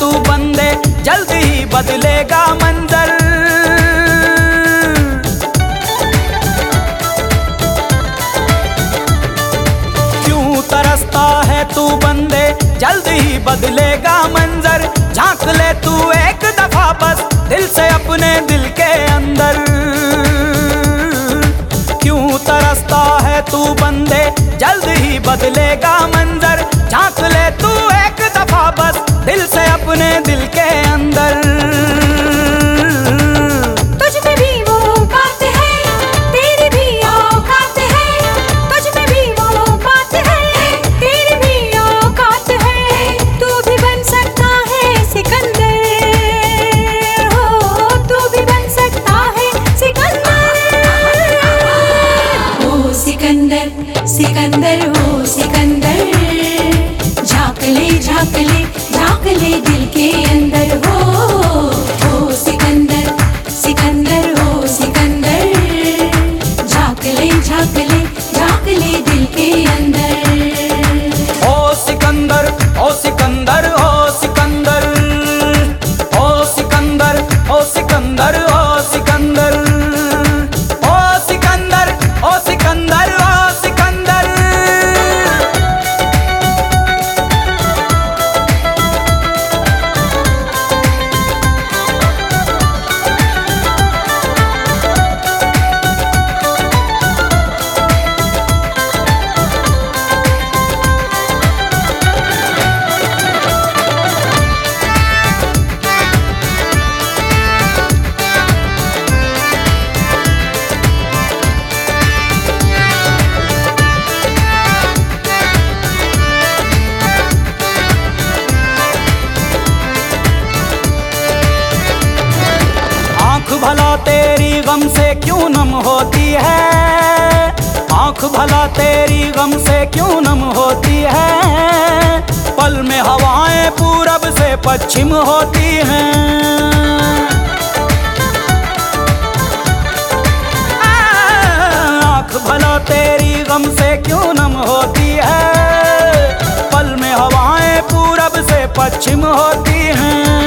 तू बंदे जल्दी ही बदलेगा मंजर। क्यों तरसता है तू बंदे जल्द ही बदलेगा मंजर? झाँक ले तू एक दफ़ा बस दिल से अपने दिल के अंदर। क्यों तरसता है तू बंदे जल्द ही बदलेगा मंजर? अपने दिल के अंदर। भला तेरी गम से क्यों नम होती है? आँख भला तेरी गम से क्यों नम होती है? पल में हवाएँ पूरब से पश्चिम होती हैं। आँख भला तेरी गम से क्यों नम होती है? पल में हवाएँ पूरब से पश्चिम होती हैं।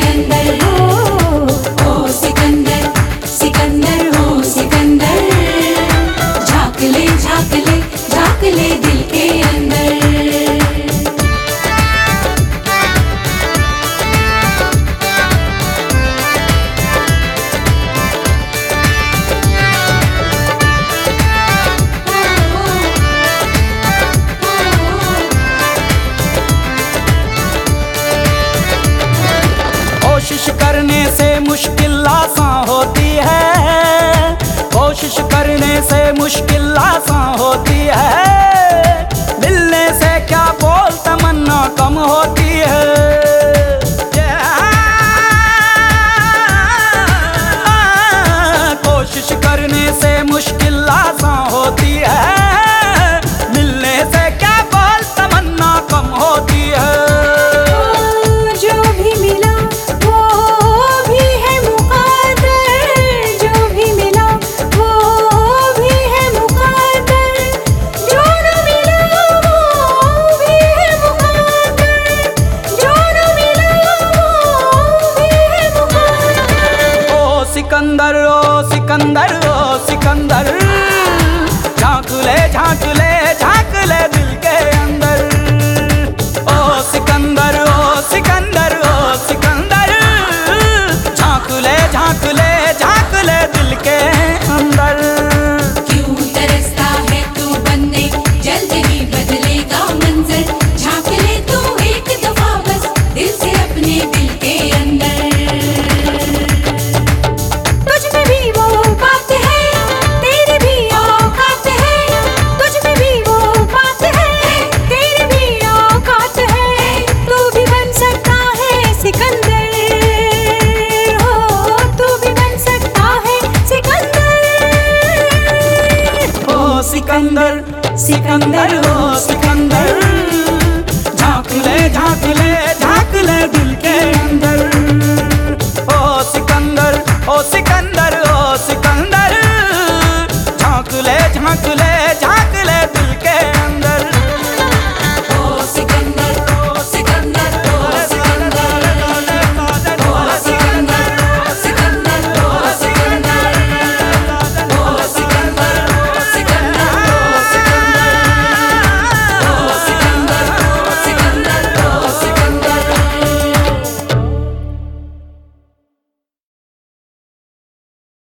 siguen ਮੁਸ਼ਕਿਲਾਂ सिकंदर सिकंदर हो सिकंदर